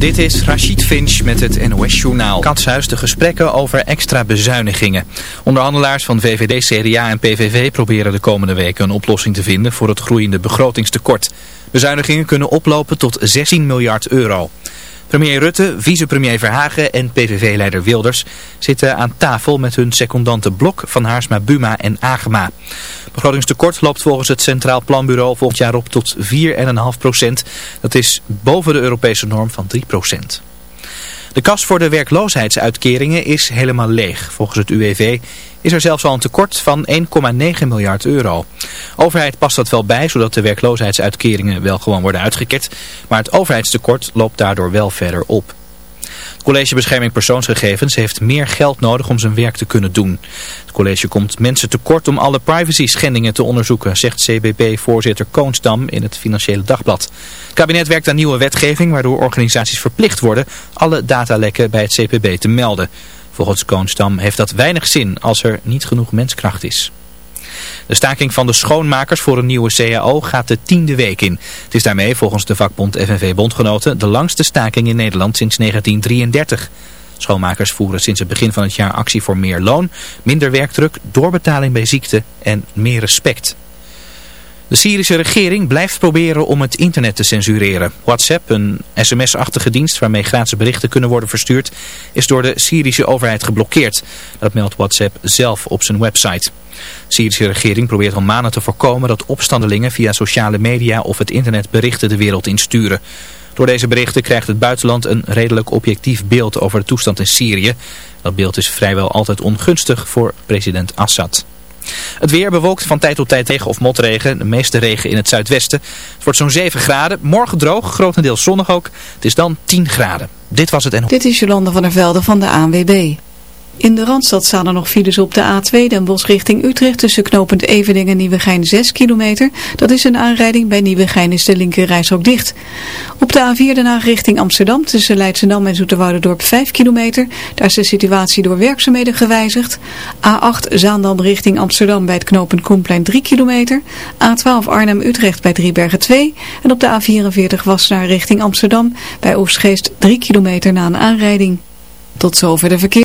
Dit is Rachid Finch met het NOS Journaal. Katshuis de gesprekken over extra bezuinigingen. Onderhandelaars van VVD, CDA en PVV proberen de komende weken een oplossing te vinden voor het groeiende begrotingstekort. Bezuinigingen kunnen oplopen tot 16 miljard euro. Premier Rutte, vicepremier Verhagen en PVV-leider Wilders zitten aan tafel met hun secondanten Blok, Van Haarsma, Buma en Agema. Begrotingstekort loopt volgens het Centraal Planbureau volgend jaar op tot 4,5 procent. Dat is boven de Europese norm van 3 procent. De kas voor de werkloosheidsuitkeringen is helemaal leeg. Volgens het UWV is er zelfs al een tekort van 1,9 miljard euro. overheid past dat wel bij, zodat de werkloosheidsuitkeringen wel gewoon worden uitgekerd. Maar het overheidstekort loopt daardoor wel verder op. College Bescherming Persoonsgegevens heeft meer geld nodig om zijn werk te kunnen doen. Het college komt mensen tekort om alle privacy schendingen te onderzoeken, zegt CBB-voorzitter Koonsdam in het Financiële Dagblad. Het kabinet werkt aan nieuwe wetgeving waardoor organisaties verplicht worden alle datalekken bij het CPB te melden. Volgens Koonsdam heeft dat weinig zin als er niet genoeg menskracht is. De staking van de schoonmakers voor een nieuwe CAO gaat de tiende week in. Het is daarmee volgens de vakbond FNV-bondgenoten de langste staking in Nederland sinds 1933. Schoonmakers voeren sinds het begin van het jaar actie voor meer loon, minder werkdruk, doorbetaling bij ziekte en meer respect. De Syrische regering blijft proberen om het internet te censureren. WhatsApp, een sms-achtige dienst waarmee gratis berichten kunnen worden verstuurd, is door de Syrische overheid geblokkeerd. Dat meldt WhatsApp zelf op zijn website. De Syrische regering probeert al maanden te voorkomen dat opstandelingen via sociale media of het internet berichten de wereld insturen. Door deze berichten krijgt het buitenland een redelijk objectief beeld over de toestand in Syrië. Dat beeld is vrijwel altijd ongunstig voor president Assad. Het weer bewolkt van tijd tot tijd regen of motregen. De meeste regen in het zuidwesten. Het wordt zo'n 7 graden. Morgen droog, grotendeels zonnig ook. Het is dan 10 graden. Dit was het en... Dit is Jolande van der Velde van de ANWB. In de Randstad staan er nog files op de A2 Den Bosch richting Utrecht tussen knooppunt Evening en Nieuwegein 6 kilometer. Dat is een aanrijding. Bij Nieuwegein is de linker ook dicht. Op de A4 daarna richting Amsterdam tussen Leidschendam en Zoeterwouderdorp 5 kilometer. Daar is de situatie door werkzaamheden gewijzigd. A8 Zaandam richting Amsterdam bij het knooppunt Koenplein 3 kilometer. A12 Arnhem-Utrecht bij Driebergen 2. En op de A44 Wassenaar richting Amsterdam bij Oostgeest 3 kilometer na een aanrijding. Tot zover de verkeer.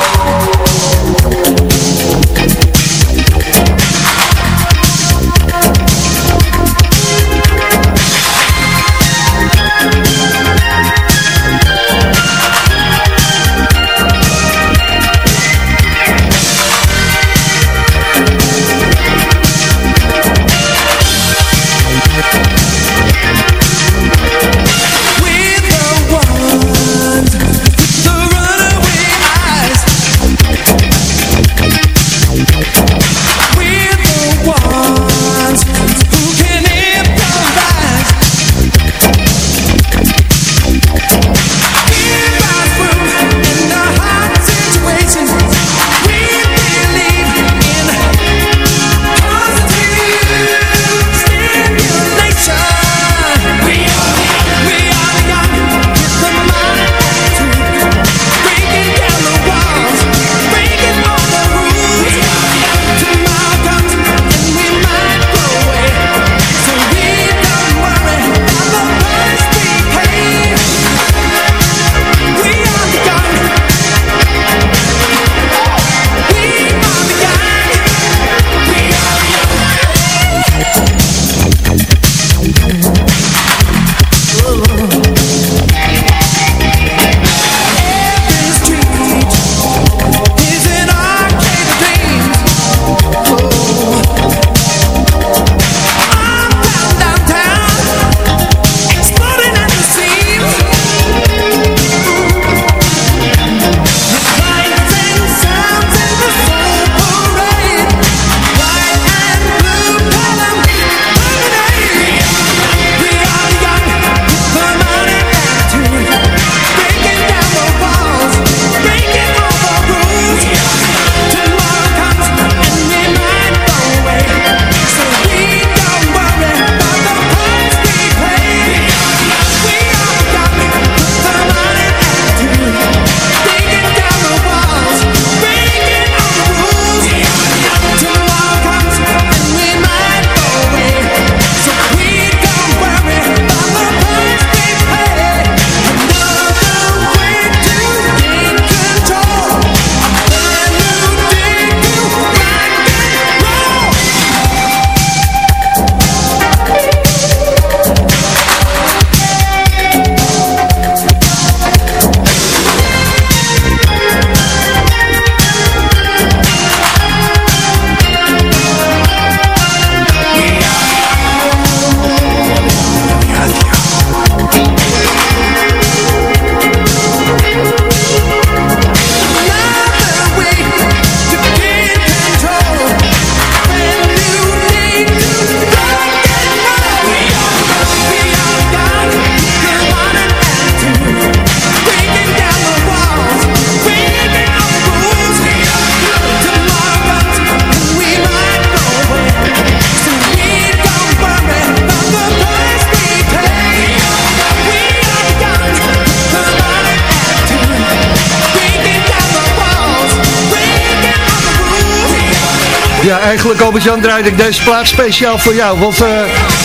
Albert-Jan draaide ik deze plaats speciaal voor jou. Want uh,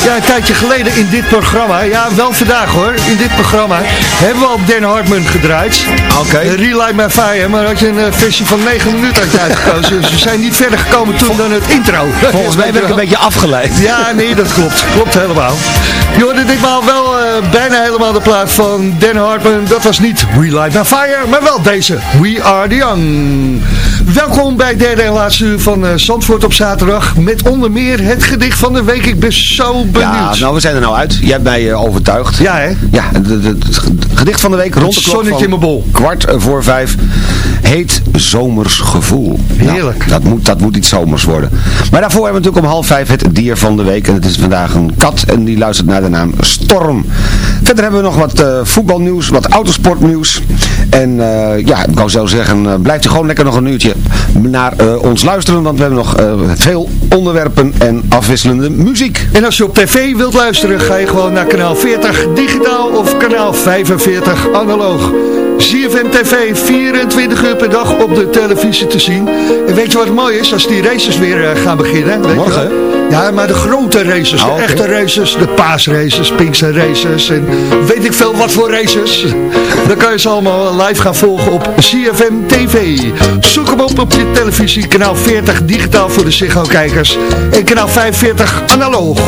ja, een tijdje geleden in dit programma, ja wel vandaag hoor, in dit programma hebben we al Dan Hartman gedraaid. Oké. Okay. Relight My Fire, maar had je een versie van 9 minuten uitgekozen. dus we zijn niet verder gekomen toen dan het intro. Volgens mij ben ik een beetje afgeleid. Ja, nee, dat klopt. Klopt helemaal. Je hoorde ditmaal wel uh, bijna helemaal de plaat van Dan Hartman. Dat was niet Relight My Fire, maar wel deze. We Are The Young. Welkom bij het derde en laatste uur van uh, Zandvoort op zaterdag. Met onder meer het gedicht van de week. Ik ben zo benieuwd. Ja, nou we zijn er nou uit. Jij hebt mij uh, overtuigd. Ja hè? Ja, het, gedicht van de week rond de klok Zonnetje in mijn bol. kwart voor vijf. Heet Zomers Gevoel. Heerlijk. Nou, dat, moet, dat moet iets zomers worden. Maar daarvoor hebben we natuurlijk om half vijf het dier van de week. En het is vandaag een kat en die luistert naar de naam Storm. Verder hebben we nog wat uh, voetbalnieuws, wat autosportnieuws. En uh, ja, ik wou zo zeggen, blijft u gewoon lekker nog een uurtje naar ons luisteren. Want we hebben nog veel onderwerpen en afwisselende muziek. En als je op tv wilt luisteren, ga je gewoon naar kanaal 40 digitaal of kanaal 45 analoog. ZFM TV 24 uur per dag op de televisie te zien. En weet je wat mooi is? Als die races weer uh, gaan beginnen. Weet Morgen? Je ja, maar de grote races. Oh, de okay. echte races. De paasraces, Pinkster races. En weet ik veel wat voor races. Dan kan je ze allemaal live gaan volgen op ZFM TV. Zoek hem op op je televisie. Kanaal 40 digitaal voor de Ziggo-kijkers. En kanaal 45 analoog.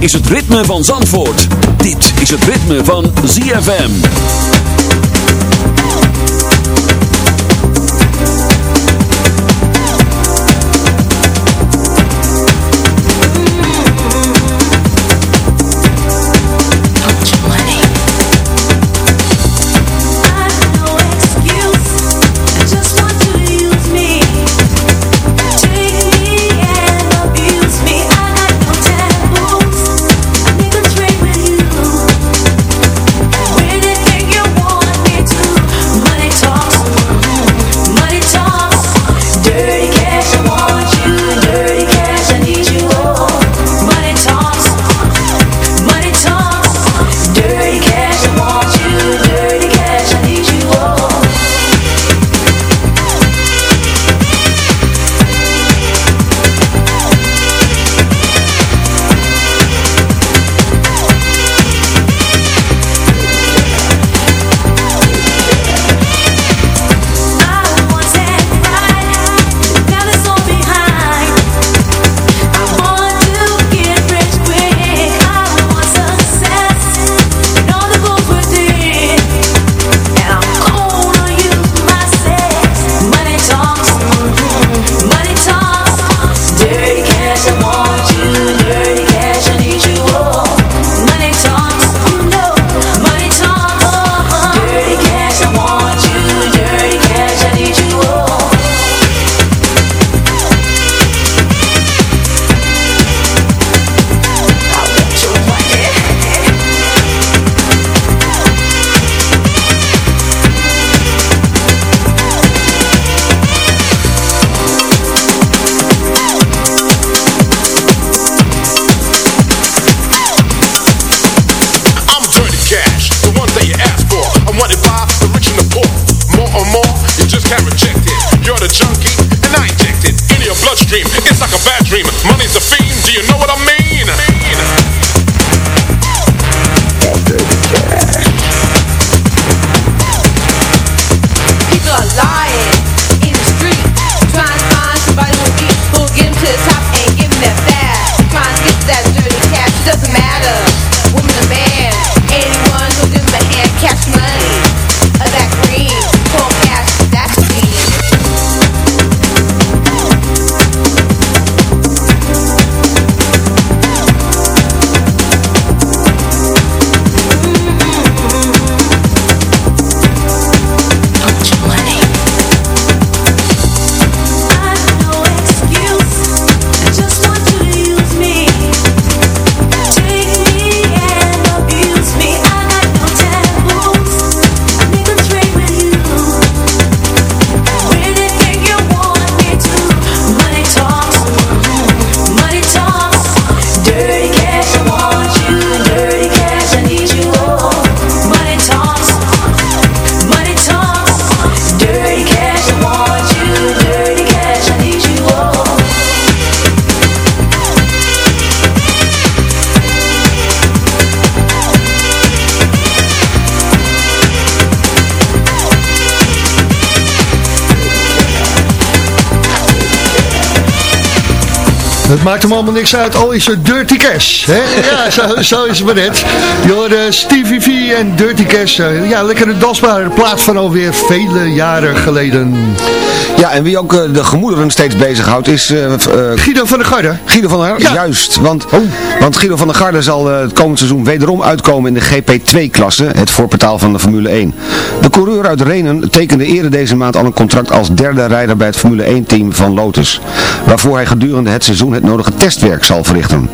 Is het ritme van Zandvoort. Dit is het ritme van ZFM. Het maakt hem allemaal niks uit, al is het Dirty Cash. Hè? Ja, zo, zo is het maar net. Je Stevie V en Dirty Cash. eh, Ja, lekkere dansbare plaat van alweer vele jaren geleden. Ja, en wie ook eh, de gemoederen steeds bezighoudt is... eh, Guido van der Garde. Guido van der Garde, Ja. juist. Want, want Guido van der Garde zal het komend seizoen wederom uitkomen in de GP2-klasse, het voorportaal van de Formule 1. De coureur uit Renen tekende eerder deze maand al een contract als derde rijder bij het Formule 1-team van Lotus. Waarvoor hij gedurende het seizoen het nodige testwerk zal verrichten.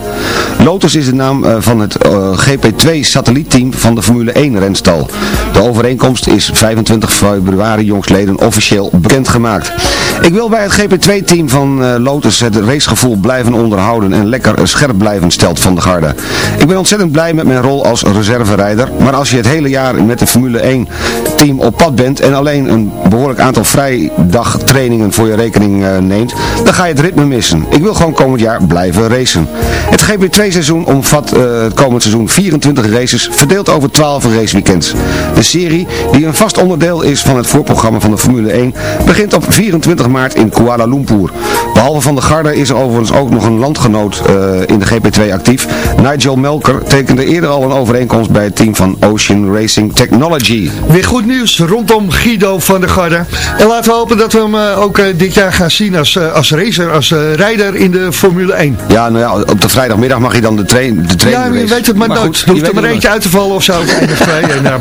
Lotus is de naam van het eh, GP2-satellietteam van de Formule 1-renstal. De overeenkomst is 25 februari jongstleden officieel bekendgemaakt. Yeah. Ik wil bij het GP2-team van eh, Lotus het racegevoel blijven onderhouden en lekker scherp blijven, stelt Van der Garde. Ik ben ontzettend blij met mijn rol als reserverijder, maar als je het hele jaar met de Formule 1-team op pad bent en alleen een behoorlijk aantal vrijdagtrainingen voor je rekening eh, neemt, dan ga je het ritme missen. Ik wil gewoon komend jaar blijven racen. Het GP2-seizoen omvat eh, het komend seizoen 24 races, verdeeld over 12 raceweekends. De serie, die een vast onderdeel is van het voorprogramma van de Formule 1, begint op 24 maart in Kuala Lumpur. Behalve Van der Garde is er overigens ook nog een landgenoot eh, in de GP2 actief. Nigel Melker tekende eerder al een overeenkomst bij het team van Ocean Racing Technology. Weer goed nieuws rondom Guido van der Garde. En laten we hopen dat we hem eh, ook eh, dit jaar gaan zien als, als racer, als eh, rijder in de Formule 1. Ja, nou ja, op de vrijdagmiddag mag hij dan de, train, de Ja, training je weet het maar, nooit. goed, er je hoeft er maar eentje uit te vallen of zo. twee. Nou.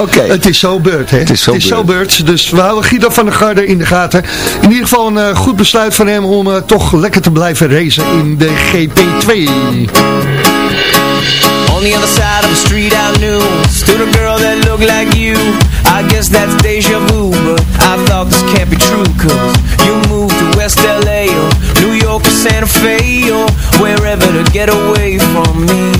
Oké. Het is zo beurt, hè? Het is zo beurt. Dus we houden Guido van der Garde in de gaten. In ieder geval een goed besluit van hem om eh, toch lekker te blijven racen in de GP2. On the other side of the street I knew Stood a girl that looked like you I guess that's deja vu But I thought this can't be true Cause you moved to West LA Or New York or Santa Fe Or wherever to get away from me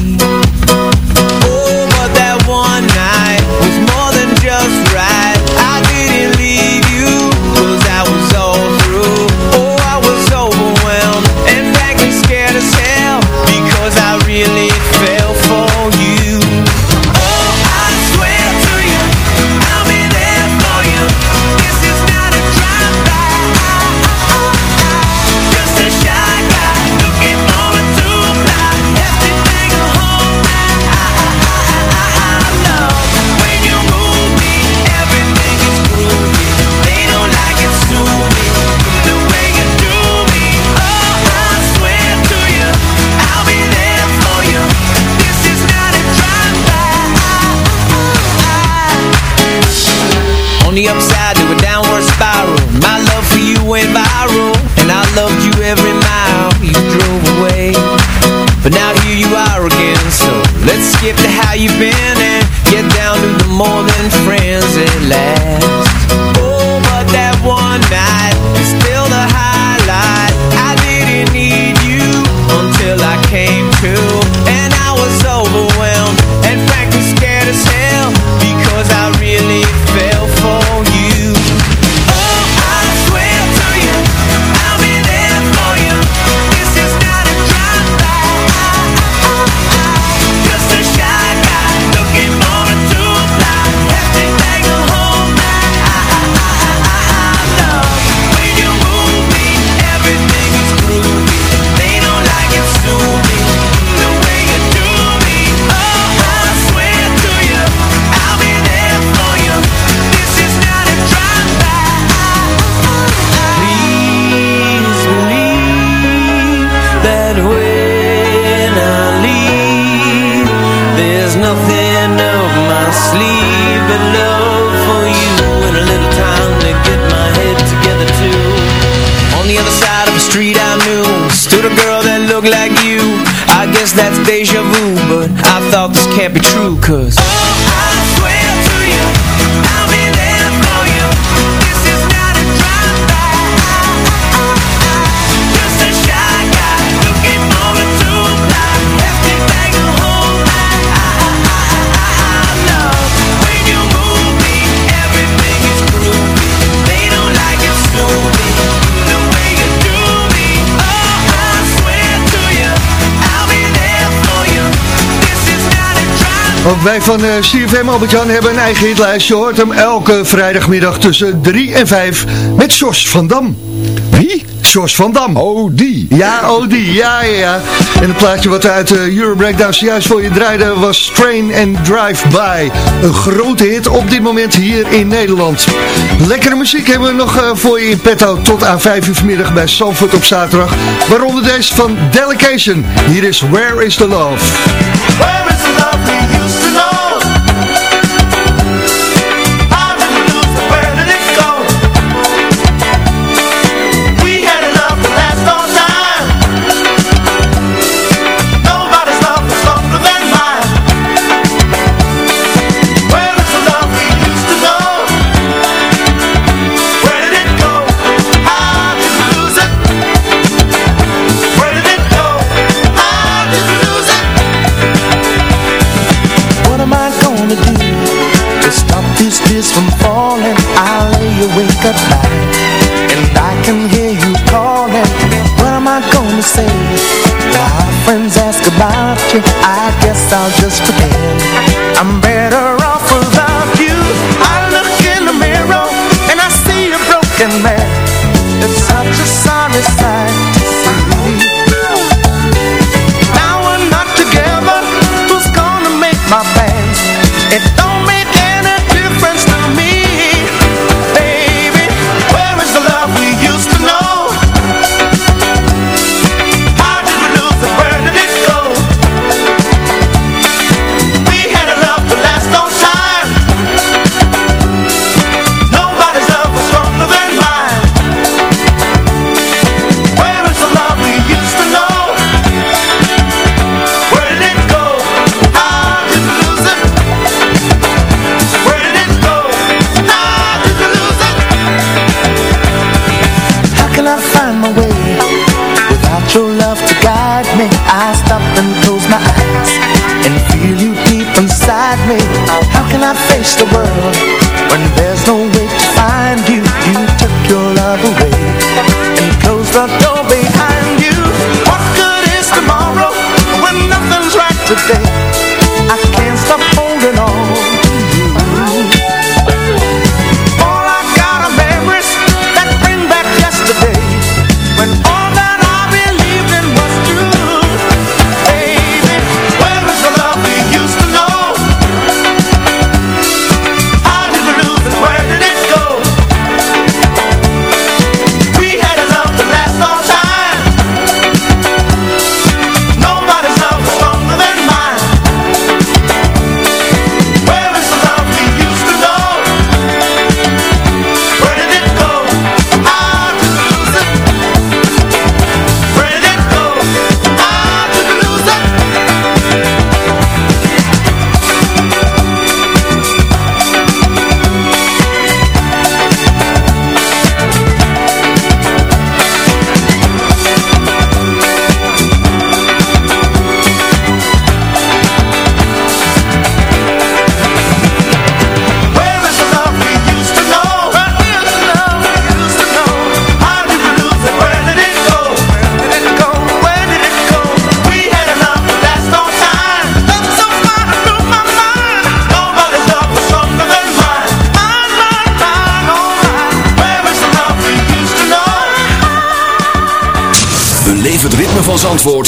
Ook wij van eh, CFM Albert-Jan hebben een eigen hitlijst. Je hoort hem elke vrijdagmiddag tussen 3 en 5 met Jos van Dam. Wie? Jos van Dam. Oh, die. Ja, oh die, ja, ja, ja. En het plaatje wat uit de Euro Breakdown zojuist voor je draaide was Train and Drive By. Een grote hit op dit moment hier in Nederland. Lekkere muziek hebben we nog eh, voor je in petto tot aan 5 uur vanmiddag bij Sanford op zaterdag. Waaronder deze van Delegation. Hier is Where is the Love.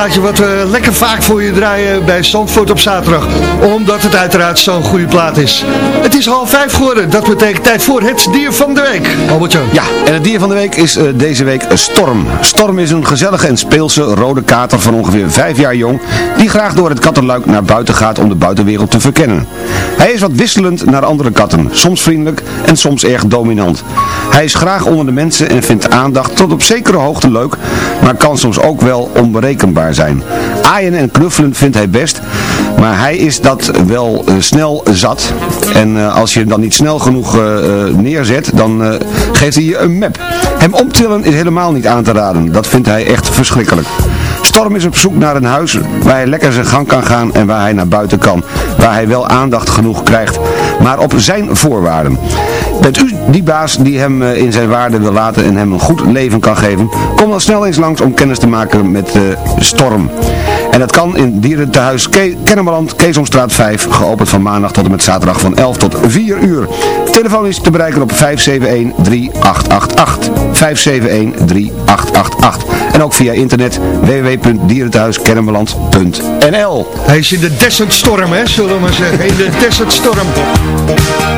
wat we lekker vaak voor je draaien bij Zandvoort op zaterdag. Omdat het uiteraard zo'n goede plaat is. Het is half vijf geworden, dat betekent tijd voor het dier van de week. Albertje. Ja, en het dier van de week is eh, deze week Storm. Storm is een gezellige en speelse rode kater van ongeveer vijf jaar jong, die graag door het kattenluik naar buiten gaat om de buitenwereld te verkennen. Hij is wat wisselend naar andere katten, soms vriendelijk en soms erg dominant. Hij is graag onder de mensen en vindt aandacht tot op zekere hoogte leuk, maar kan soms ook wel onberekenbaar zijn. Aaien en knuffelen vindt hij best, maar hij is dat wel eh, snel zat. En eh, als je hem dan niet snel genoeg eh, neerzet, dan geeft hij je een map. Hem optillen is helemaal niet aan te raden. Dat vindt hij echt verschrikkelijk. Storm is op zoek naar een huis waar hij lekker zijn gang kan gaan en waar hij naar buiten kan. Waar hij wel aandacht genoeg krijgt, maar op zijn voorwaarden. Bent u die baas die hem eh, in zijn waarde wil laten en hem een goed leven kan geven? Kom dan snel eens langs om kennis te maken met eh, Storm. En dat kan in dierentehuis Ke Kennemerland, Keesomstraat 5, geopend van maandag tot en met zaterdag van 11 tot 4 uur. Telefoon is te bereiken op 571-3888. 571-3888. En ook via internet www.dierentehuiskennemerland.nl Hij is in de Desert Storm, hè, zullen we maar zeggen. In de Desert Storm.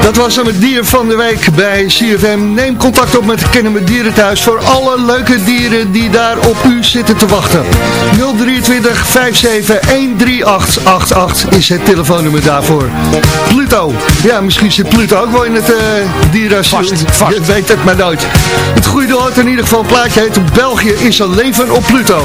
Dat was dan het dier van de week bij CFM. Neem contact op met Kennen Dierenthuis voor alle leuke dieren die daar op u zitten te wachten. 023 57 13888 is het telefoonnummer daarvoor. Pluto. Ja, misschien zit Pluto ook wel in het uh, dierenasiel. Vast, vast. Je weet het maar nooit. Het goede hoort in ieder geval een plaatje heet België is een leven op Pluto.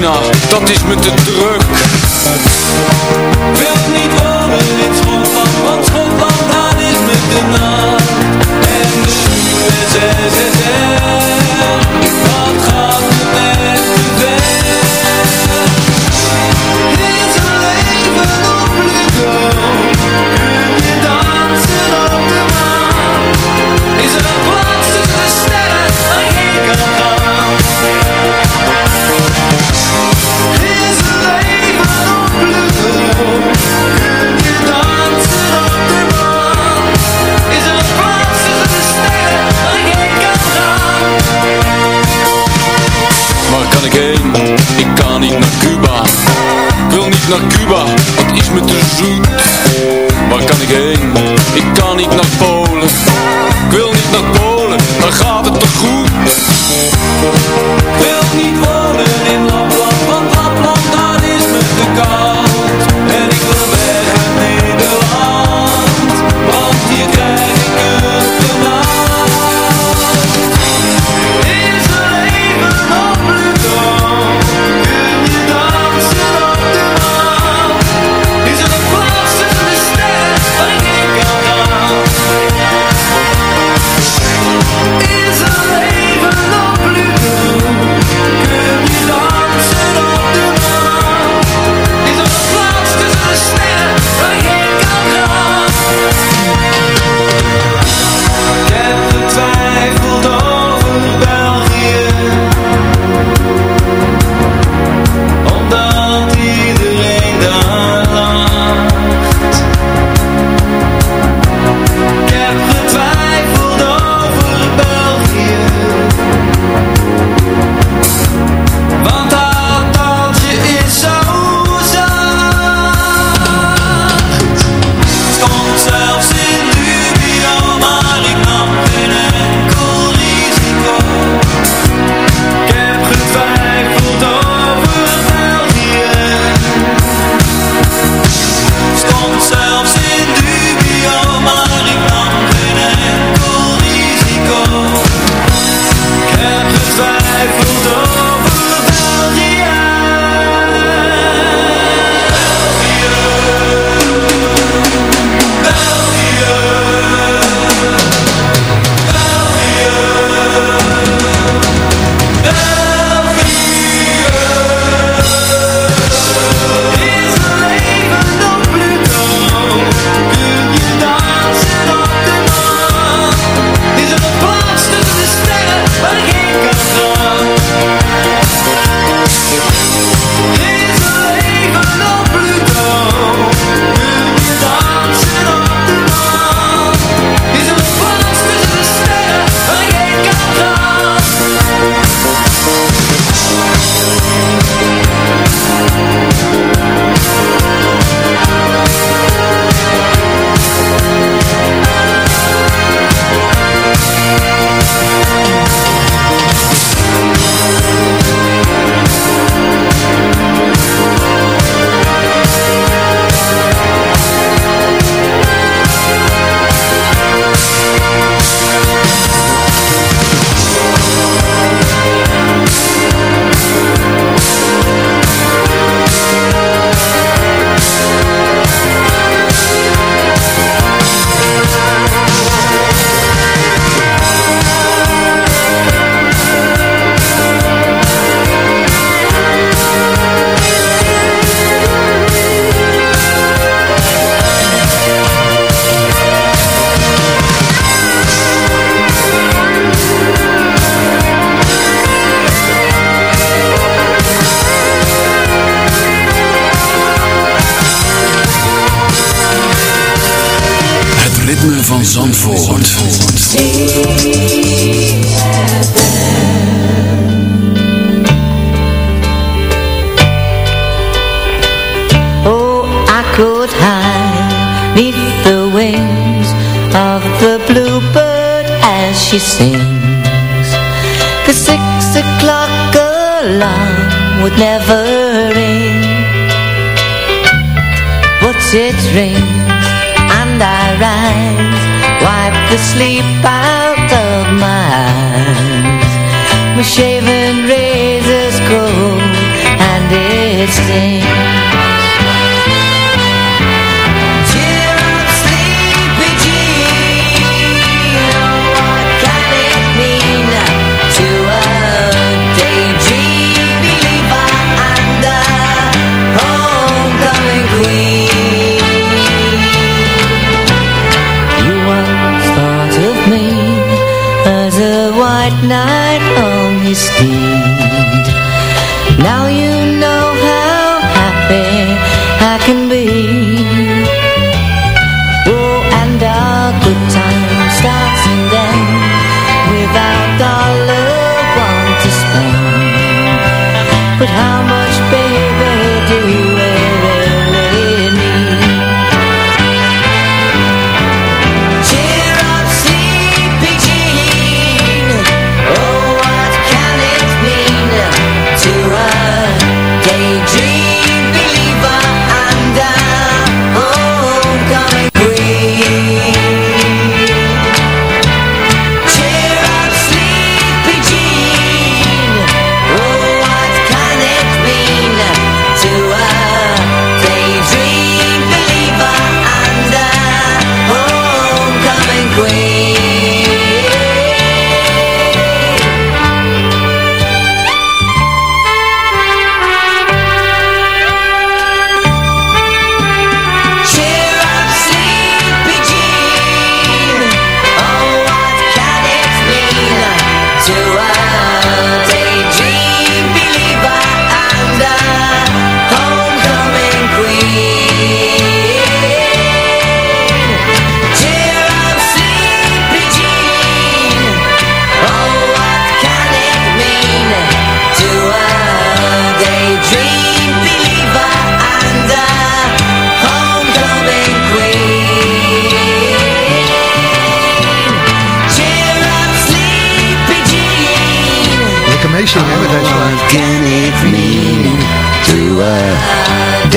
Dat is me te druk.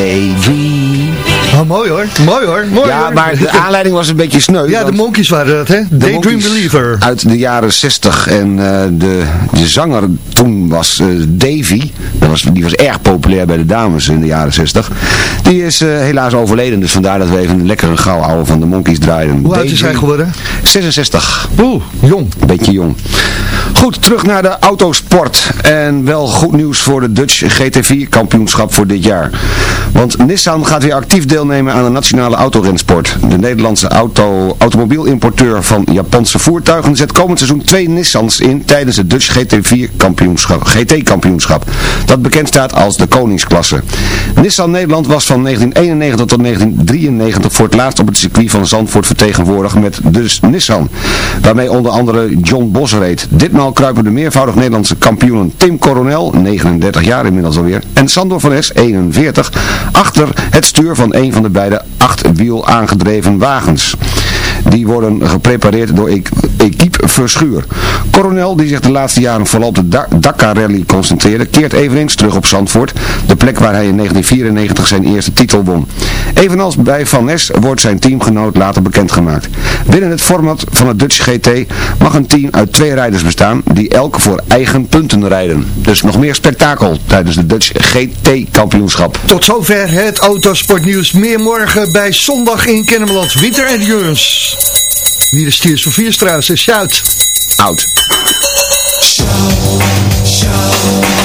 A daydream? Oh, mooi hoor. Mooi hoor. Mooi Ja, hoor. maar de aanleiding was een beetje sneu. Ja, de Monkeys waren dat, hè? de Daydream Believer. Uit de jaren 60 en eh, de, de zanger toen was eh, Davy. Dat was, die was erg populair bij de dames in de jaren 60. Die is eh, helaas overleden, dus vandaar dat we even een lekkere gauw oude van de Monkeys draaien. Hoe oud is hij geworden? 66. Oeh, jong. Een beetje jong. Goed, terug naar de autosport. En wel goed nieuws voor de Dutch GT4 kampioenschap voor dit jaar. Want Nissan gaat weer actief deelnemen aan de nationale autorensport. De Nederlandse auto, automobielijmporteur van Japanse voertuigen zet komend seizoen twee Nissans in tijdens het Dutch GT4 kampioenschap, GT kampioenschap. Dat bekend staat als de koningsklasse. Nissan Nederland was van 1991 tot 1993 voor het laatst op het circuit van Zandvoort vertegenwoordigd met dus Nissan. Waarmee onder andere John Bos reed. Ditmaal kruipen de meervoudig Nederlandse kampioenen Tim Coronel, 39 jaar inmiddels alweer, en Sandor van S, 41, achter het stuur van een van de beide achtwiel aangedreven wagens. Die worden geprepareerd door E- Equipe Verschuur. Coronel, die zich de laatste jaren vooral op de Da- Dakar Rally concentreerde, keert eveneens terug op Zandvoort, de plek waar hij in 1994 zijn eerste titel won. Evenals bij Van Nes wordt zijn teamgenoot later bekendgemaakt. Binnen het format van het Dutch GT mag een team uit twee rijders bestaan, die elk voor eigen punten rijden. Dus nog meer spektakel tijdens de Dutch GT kampioenschap. Tot zover het autosportnieuws. Meer morgen bij Zondag in Kennemerland. Winter Endurance. Hier is Tears voor Vierstraat. en Shout. Out. These are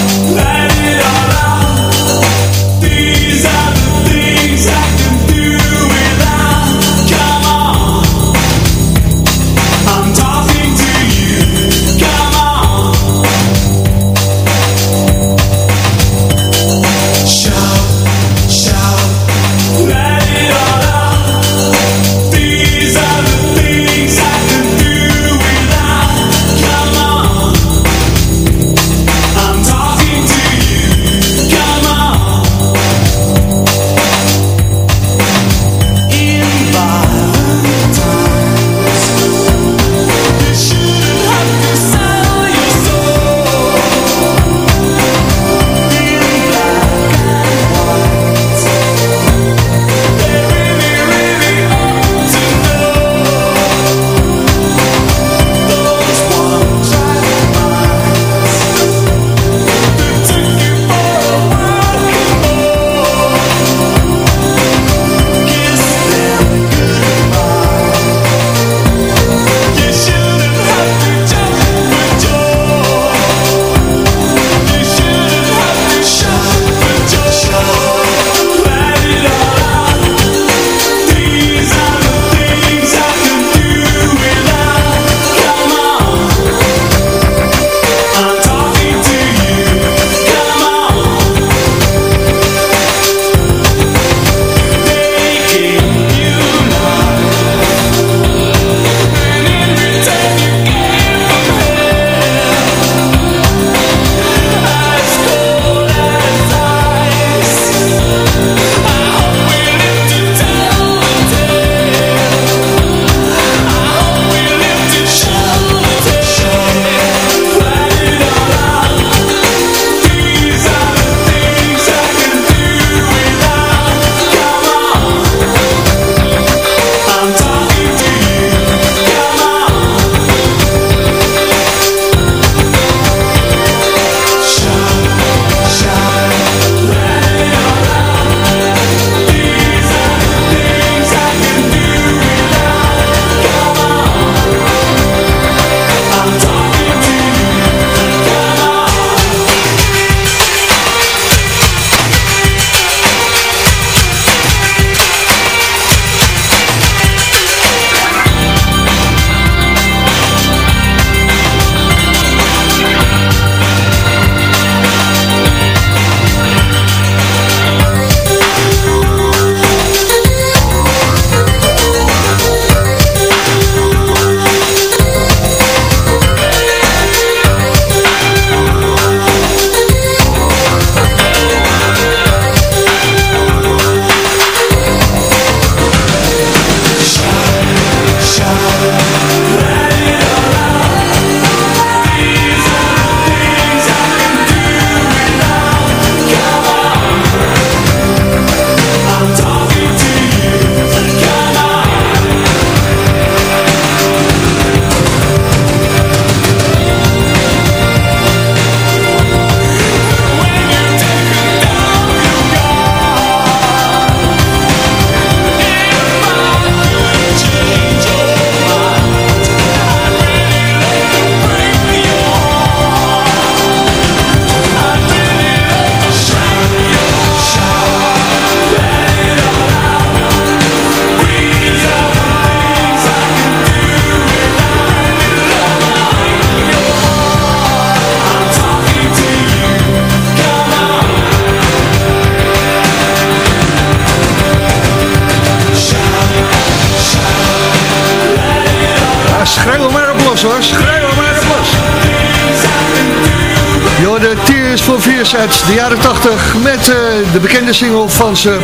Uit de jaren 80 met eh, de bekende single van ze.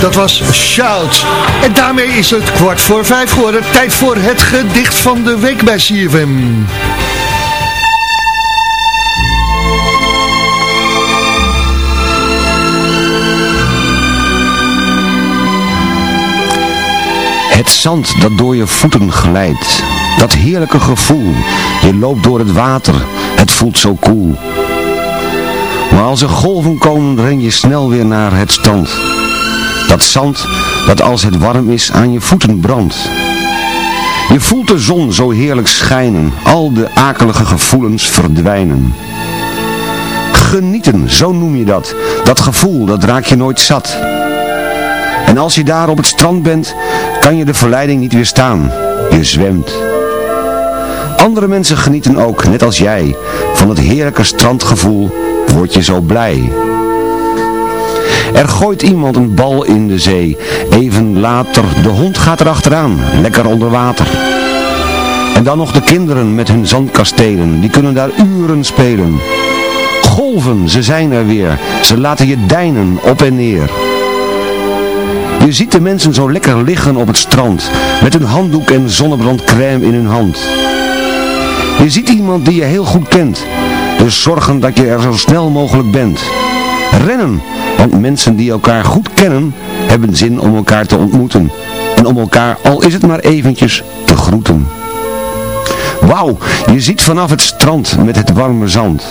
Dat was Shout. En daarmee is het kwart voor vijf geworden. Tijd voor het gedicht van de week bij CFM. Het zand dat door je voeten glijdt. Dat heerlijke gevoel. Je loopt door het water. Het voelt zo koel. Maar als er golven komen, ren je snel weer naar het strand. Dat zand dat als het warm is aan je voeten brandt. Je voelt de zon zo heerlijk schijnen. Al de akelige gevoelens verdwijnen. Genieten, zo noem je dat. Dat gevoel, dat raak je nooit zat. En als je daar op het strand bent, kan je de verleiding niet weerstaan. Je zwemt. Andere mensen genieten ook, net als jij, van het heerlijke strandgevoel, word je zo blij. Er gooit iemand een bal in de zee, even later, de hond gaat erachteraan, lekker onder water. En dan nog de kinderen met hun zandkastelen, die kunnen daar uren spelen. Golven, ze zijn er weer, ze laten je deinen op en neer. Je ziet de mensen zo lekker liggen op het strand, met een handdoek en zonnebrandcrème in hun hand. Je ziet iemand die je heel goed kent, dus zorgen dat je er zo snel mogelijk bent. Rennen, want mensen die elkaar goed kennen, hebben zin om elkaar te ontmoeten. En om elkaar, al is het maar eventjes, te groeten. Wauw, je ziet vanaf het strand met het warme zand,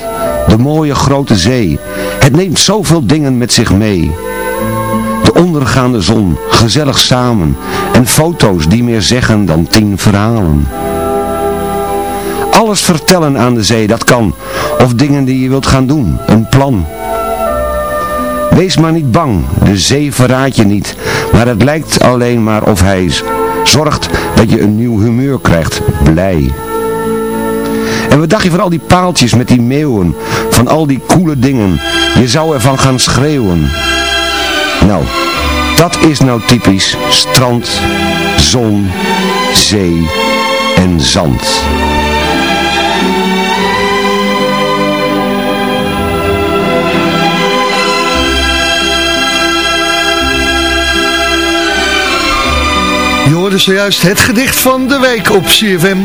de mooie grote zee. Het neemt zoveel dingen met zich mee. De ondergaande zon, gezellig samen. En foto's die meer zeggen dan tien verhalen. Alles vertellen aan de zee, dat kan. Of dingen die je wilt gaan doen, een plan. Wees maar niet bang, de zee verraadt je niet. Maar het lijkt alleen maar of hij zorgt dat je een nieuw humeur krijgt, blij. En wat dacht je van al die paaltjes met die meeuwen, van al die coole dingen. Je zou ervan gaan schreeuwen. Nou, dat is nou typisch strand, zon, zee en zand. Je hoorde zojuist het gedicht van de week op CFM.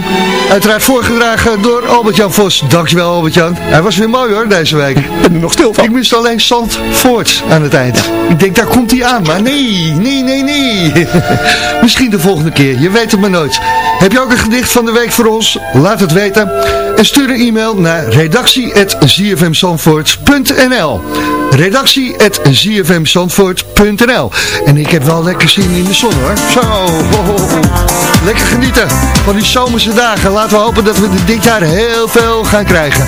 Uiteraard voorgedragen door Albert-Jan Vos. Dankjewel Albert-Jan. Hij was weer mooi hoor deze week. Ik ben er nog stil van. Ik miste alleen Zandvoort aan het eind. Ik denk daar komt hij aan, maar nee, nee, nee, nee. Misschien de volgende keer, je weet het maar nooit. Heb je ook een gedicht van de week voor ons? Laat het weten. En stuur een e-mail naar redactie.zfmzandvoort.nl redactie.zfmzandvoort.nl En ik heb wel lekker zin in de zon hoor. Zo, ho, ho, lekker genieten van die zomerse dagen. Laten we hopen dat we dit jaar heel veel gaan krijgen.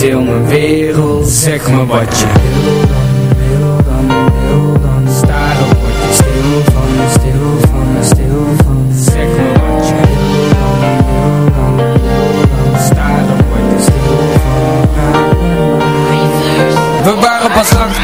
Heel mijn wereld Zeg me wat je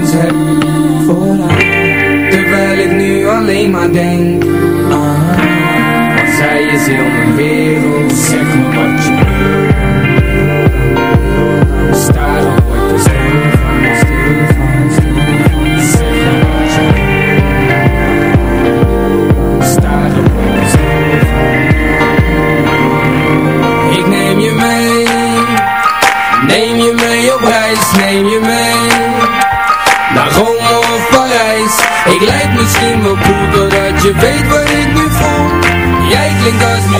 gevoelens heb Terwijl ik nu alleen maar denk Want zij is heel mijn wereld Zeg me wat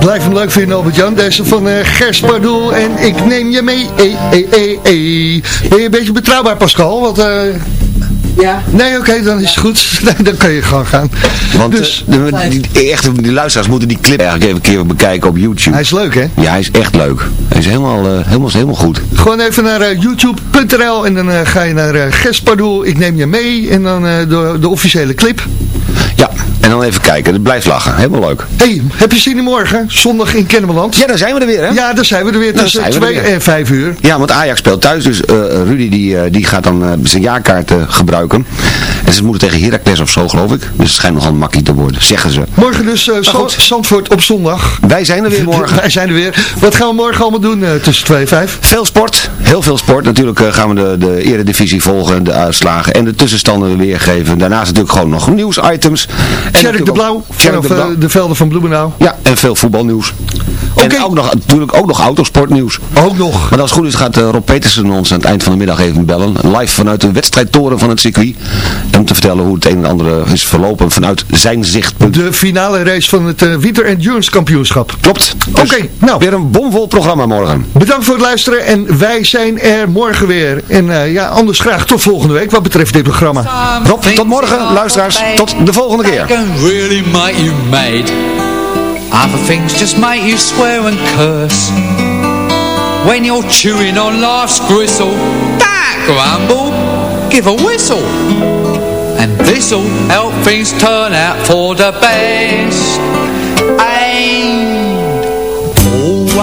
blijf hem leuk vinden, Albert-Jan. Deze van Gers Pardoel en ik neem je mee. Hey, hey, hey, hey. Ben je een beetje betrouwbaar, Pascal? Want, eh ja. Nee, oké, dan is het goed. Nee, dan kan je gewoon gaan. Want Dus- eh, de, die, echt, die luisteraars moeten die clip eigenlijk even een keer bekijken op YouTube. Hij is leuk, hè? Ja, hij is echt leuk. Hij is helemaal, eh, helemaal, helemaal goed. Gewoon even naar youtube.nl en dan eh, ga je naar uh, ik neem je mee. En dan eh, de, de officiële clip. Ja, en dan even kijken. Het blijft lachen. Helemaal leuk. hey, heb je zin in morgen? Zondag in Kennemerland? Ja, daar zijn we er weer, hè? Ja, daar zijn we er weer tussen zijn we er 2 weer. en 5 uur. Ja, want Ajax speelt thuis, dus eh, Rudy die, eh, die gaat dan eh, zijn jaarkaart gebruiken. En ze moeten tegen Heracles of zo, geloof ik. Dus het schijnt nogal makkie te worden, zeggen ze. Morgen dus. Zandvoort op zondag. Wij zijn er weer morgen. Wij zijn er weer. Wat gaan we morgen allemaal doen tussen 2 en 5? Veel sport, heel veel sport. Natuurlijk eh, gaan we de, de eredivisie volgen, de uitslagen en de tussenstanden weergeven. Daarnaast natuurlijk gewoon nog nieuwsitems. En Tjerk de Blauw vanaf de Blauw. eh, de velden van Bloemendaal. Ja, en veel voetbalnieuws. En ook nog, natuurlijk ook nog autosportnieuws. Ook nog. Maar als het goed is gaat eh, Rob Petersen ons aan het eind van de middag even bellen. Live vanuit de wedstrijdtoren van het circuit. Om te vertellen hoe het een en ander is verlopen vanuit zijn zichtpunt. De finale race van het eh, Winter Endurance Kampioenschap. Klopt. Oké, nou. Weer een bomvol programma morgen. Bedankt voor het luisteren en wij zijn er morgen weer. En eh, ja, anders graag tot volgende week wat betreft dit programma. Rob, tot morgen. Luisteraars, tot de volgende keer. really make you mad. Other things just make you swear and curse. When you're chewing on life's gristle, that grumble. give a whistle. And this'll help things turn out for the best.